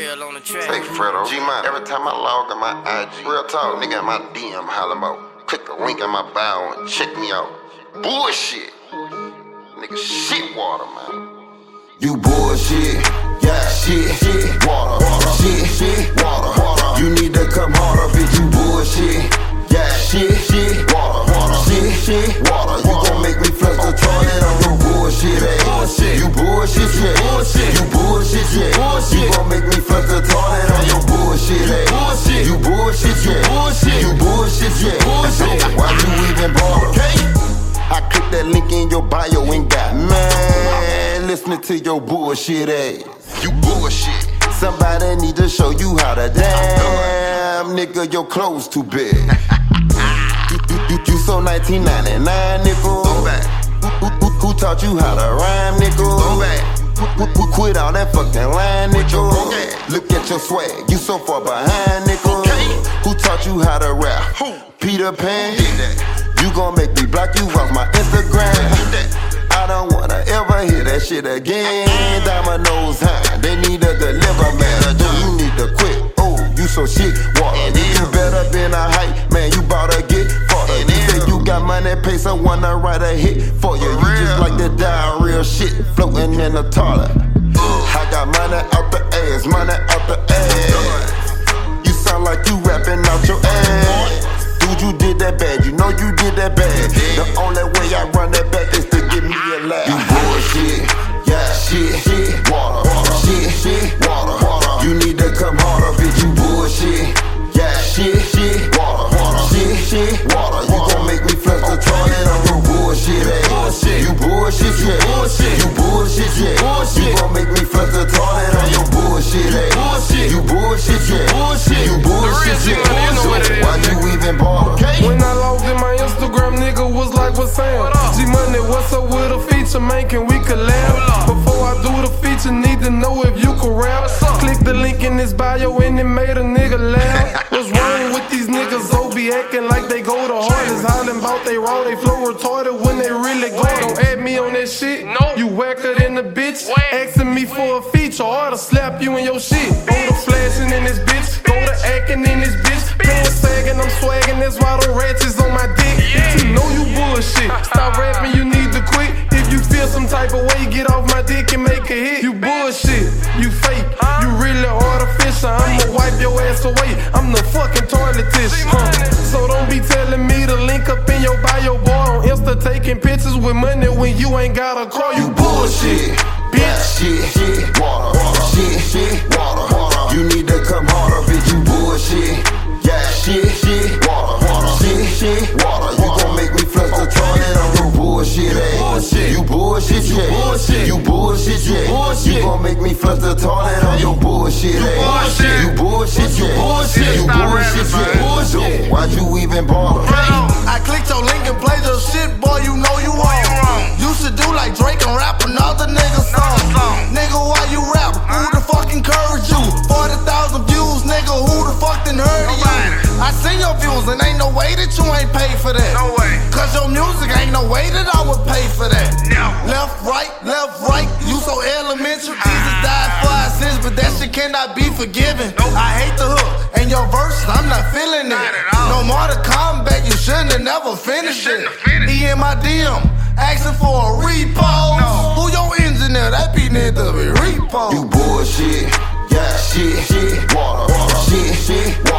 real on the track. Hey, Fredo. G-Man, every time I log on my IG, real talk, nigga my DM hollering about, click the link in my bio and check me out. Bullshit. Nigga, shit water, man. You bullshit, yeah, shit, shit, water, water, shit, shit, water, water. Listening to your bullshit ass. You bullshit. Somebody need to show you how to damn, nigga. Your clothes too big. you, you, you, you so 1999, nigga. Go back. Who, who, who taught you how to rhyme, nigga? Go back. Who, who, quit all that fucking line, nigga? Look at your swag, you so far behind, nigga. Who taught you how to rap? Peter Pan. You gon' make me block you off my Instagram. I don't wanna ever hear that shit again. Domino's high, they need a deliver man. Dude, you need to quit. Oh, you so shit. Water, you better been a hype man. You bout to get fodder. You say you got money, pay someone to write a hit for you. You just like the diarrhea shit floating in the toilet. I got money out the ass, money out the ass. You sound like you rapping out your ass. Dude, you did that bad. You know you did that bad. The only way I run that bullshit. Yeah, shit, feature, man? Can we collab? Before I do the feature, need to know if you can rap. Click the link in this bio and it made a nigga laugh. What's wrong with these niggas? Oh, be acting like they go the hardest. Hollering about they raw, they flow retarded when they really go. Don't add me on that shit. No. You whacker than a bitch. Asking me for a feature or to slap you in your shit. Go to flashing in this bitch. Go to acting in this bitch. Pants sagging, I'm swagging. That's why the ratchets on my dick. You know you bullshit. Tissue. Huh. So don't be telling me to link up in your bio, boy. On Insta taking pictures with money when you ain't got a car. You bullshit. Bitch, shit, shit, water, water, shit, shit, gon' make the toilet on your bullshit, eh? You bullshit, yeah. You bullshit, yeah. Why'd you even bother? I clicked your link and played your shit, boy, you know you wrong. You should do like Drake and rap another nigga song. Nigga, why you rap? Who the fuck encouraged you? 40,000 views, nigga, who the fuck done heard of you? I seen your views and ain't no way that you ain't paid for that. No way. Cause your music ain't no way that I would pay for that. No. Left, right, left, right, cannot be forgiven. Nope. I hate the hook and your verses, I'm not feeling it. Not no more to come back. you shouldn't have never finished it. He in my DM, asking for a repo. No. Who your engineer? That be need to be repo. You bullshit, yeah, shit, shit, water, water, shit, shit.